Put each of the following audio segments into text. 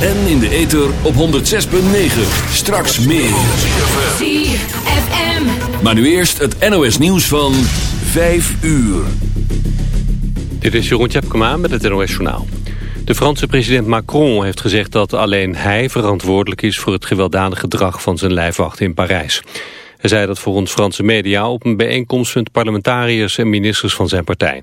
En in de ether op 106.9. Straks meer. ZFM. Maar nu eerst het NOS nieuws van 5 uur. Dit is Jeroen Tjepkema met het NOS Journaal. De Franse president Macron heeft gezegd dat alleen hij verantwoordelijk is... voor het gewelddadige gedrag van zijn lijfwacht in Parijs. Hij zei dat volgens Franse media op een bijeenkomst... met parlementariërs en ministers van zijn partij.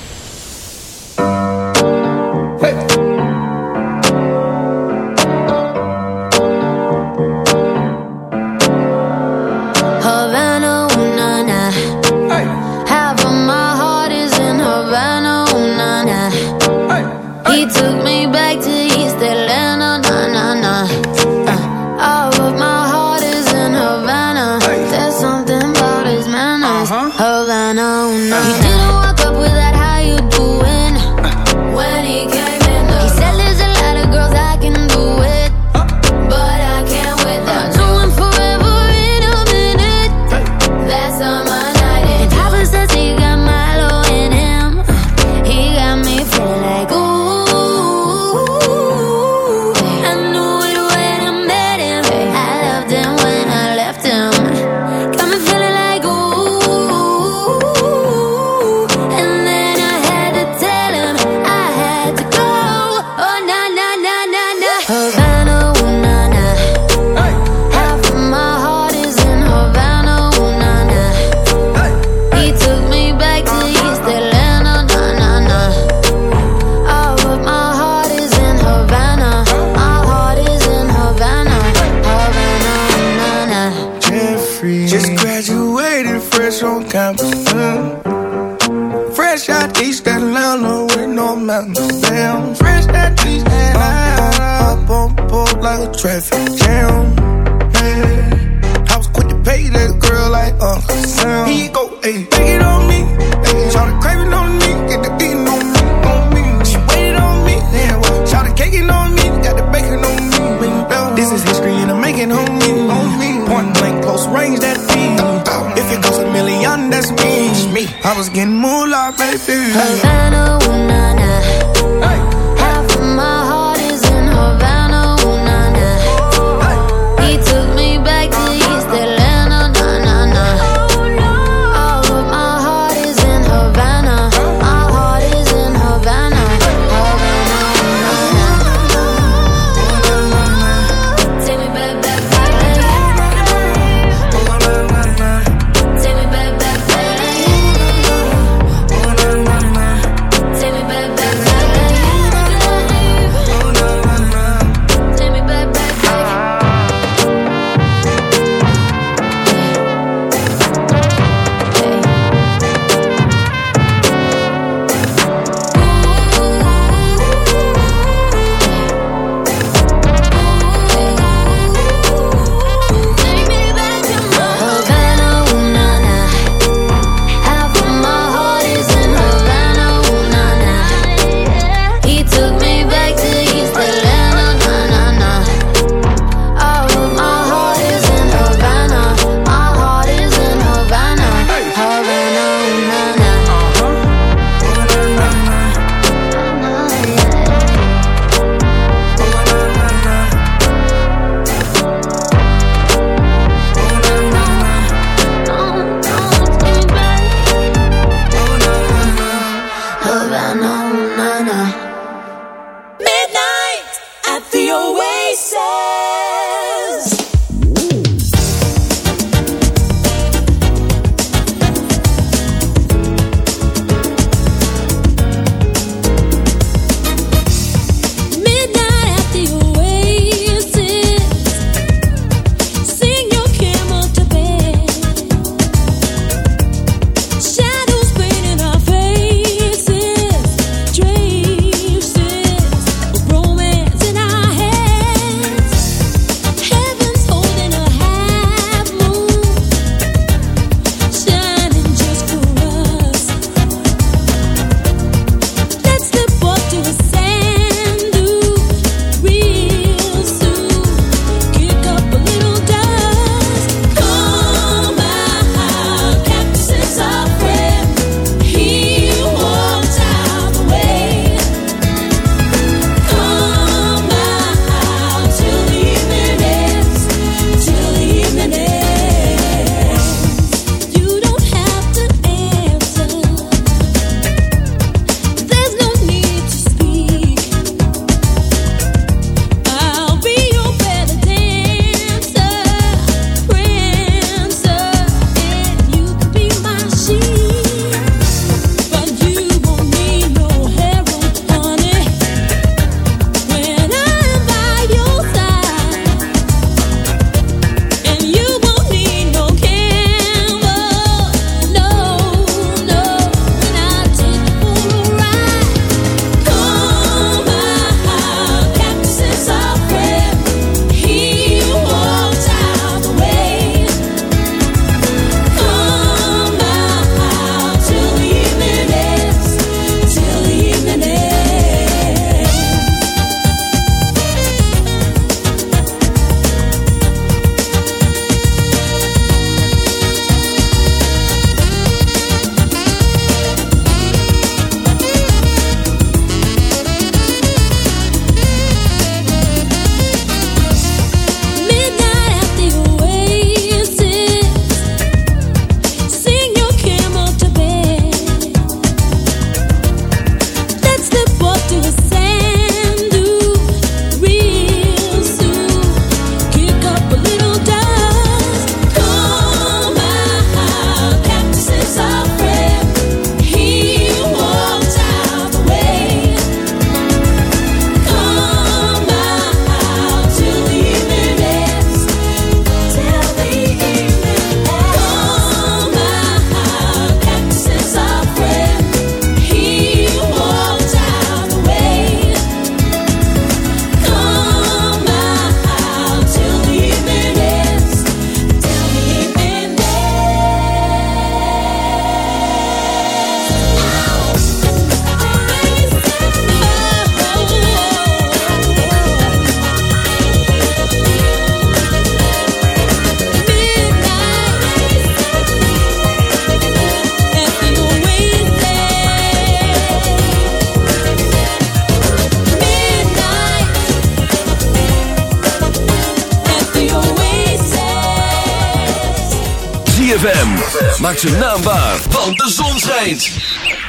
Maak zijn naam waar, want de zon schijnt.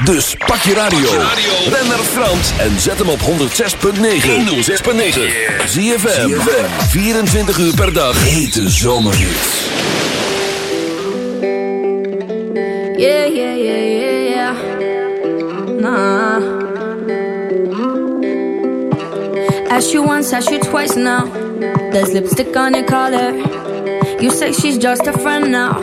Dus pak je radio. Ben naar Frans en zet hem op 106.9. 106.9. Zie je 24 uur per dag. Hete zomerhits. Yeah, yeah, yeah, yeah, yeah. Nah. Ask you once, ask you twice now. There's lipstick on your collar. You say she's just a friend now.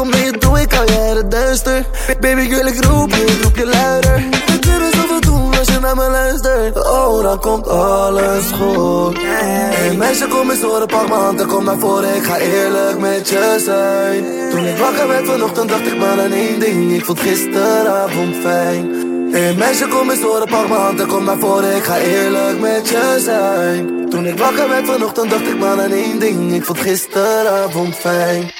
Kom je toe, ik uit het duister. Baby, ik wil ik roep je, roep je luider. We kunnen zoveel doen als je naar me luistert. Oh, dan komt alles goed. Hey meisje, kom eens horen, pak m'n hand en kom naar voren. Ik ga eerlijk met je zijn. Toen ik wakker werd vanochtend, dacht ik maar aan één ding. Ik vond gisteravond fijn. Hey meisje, kom eens horen, pak m'n hand en kom naar voren. Ik ga eerlijk met je zijn. Toen ik wakker werd vanochtend, dacht ik maar aan één ding. Ik vond gisteravond fijn.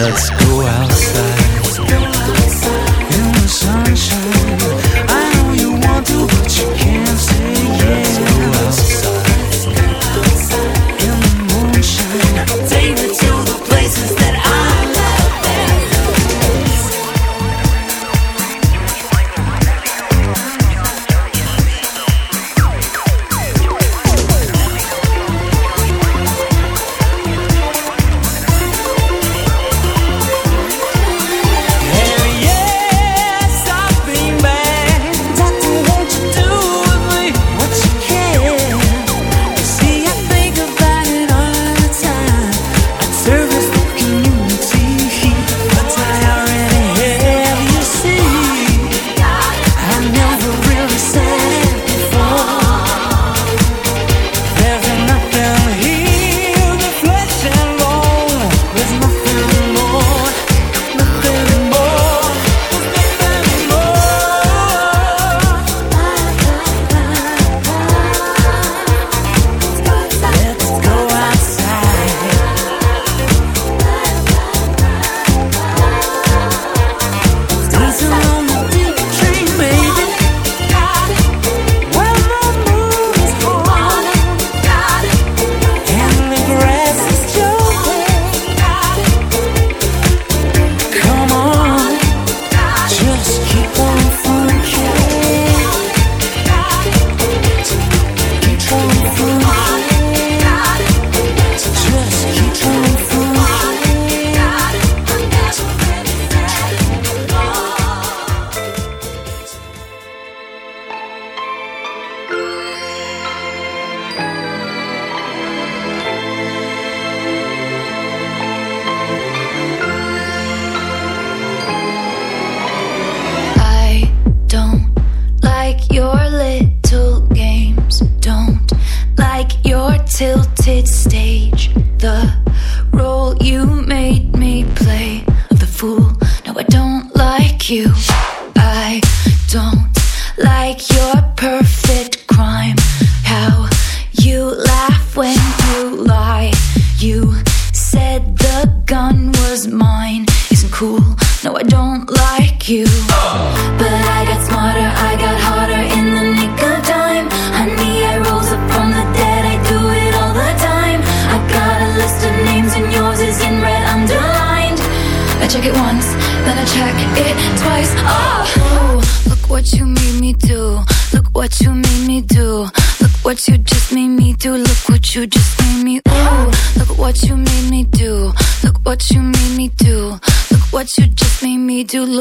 That's cool.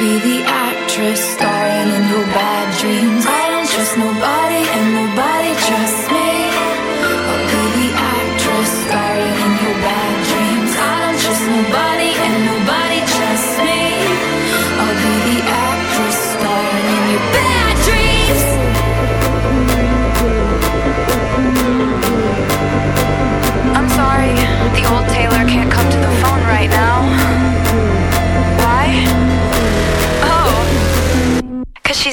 Be the actress starring in your bad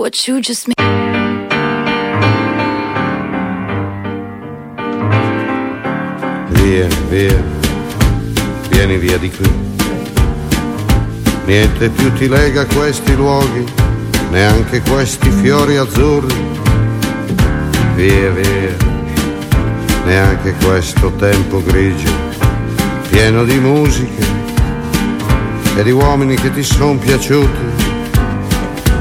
What you just made. Vieni, via, vieni via di qui. Niente più ti lega questi luoghi, neanche questi fiori azzurri. Via, via, neanche questo tempo grigio, pieno di musiche e di uomini che ti sono piaciuti.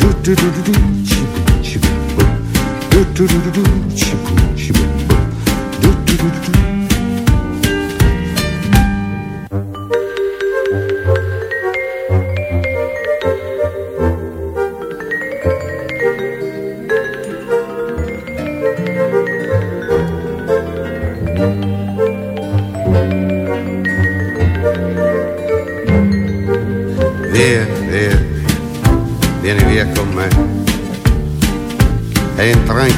du du du du çip çip du du du du çip çip du du du du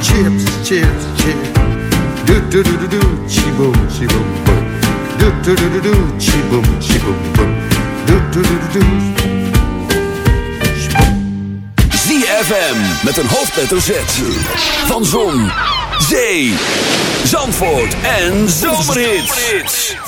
Chips, chips, chips. Do do do do do, chi boom, chi boom boom. Do do do do do, chi boom, ZFM met een hoofdletter Z van zon, zee, Zandvoort en Zomerhits.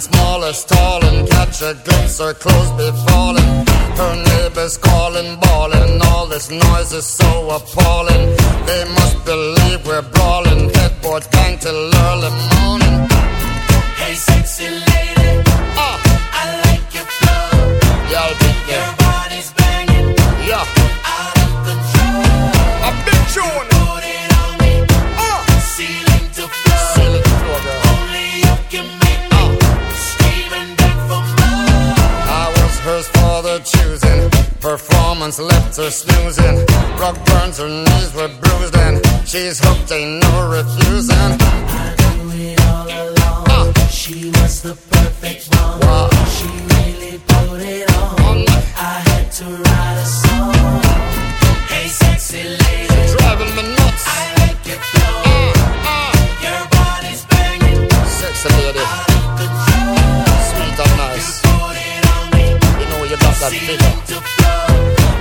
Size ain't small stalling. Catch a glimpse, her clothes be falling. Her neighbors calling, bawling. All this noise is so appalling. They must believe we're brawling. Headboard bang till early morning. Hey, sexy lady, Ah, I like your flow. me. Your body's banging, Yeah, out of control. a big tune. Performance left her snoozing. Rock burns, her knees were bruised, and she's hooked, ain't no refusing. it all along. She was the perfect one. Wow. She really put it on. On. I had to write a song. Hey, sexy lady, Driving me nuts. I like your flow. Ah, ah. Your body's banging, Sexy lady, out of control. sweet and nice. Put it on me, You know you got that figure, ceiling to floor.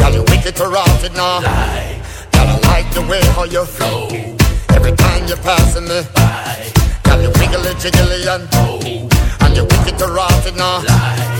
Girl, you wicked to rot it now. Girl, I like the way how you flow. Every time you're passing me by. You wiggly jiggly and oh, and you wicked to rot it now. Girl,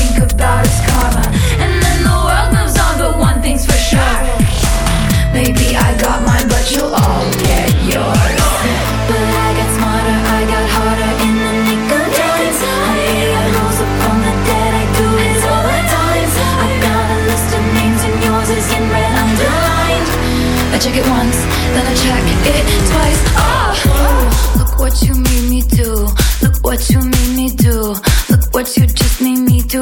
about karma. And then the world moves on, but one thing's for sure. Maybe I got mine, but you'll all get yours. But I got smarter, I got harder in the nick of time. I I rose upon the dead, I do it all the time. I got a list of names, and yours is in red underlined. I check it once, then I check it twice. Oh, look what you made me do. Look what you made me do. Look what you just made me do.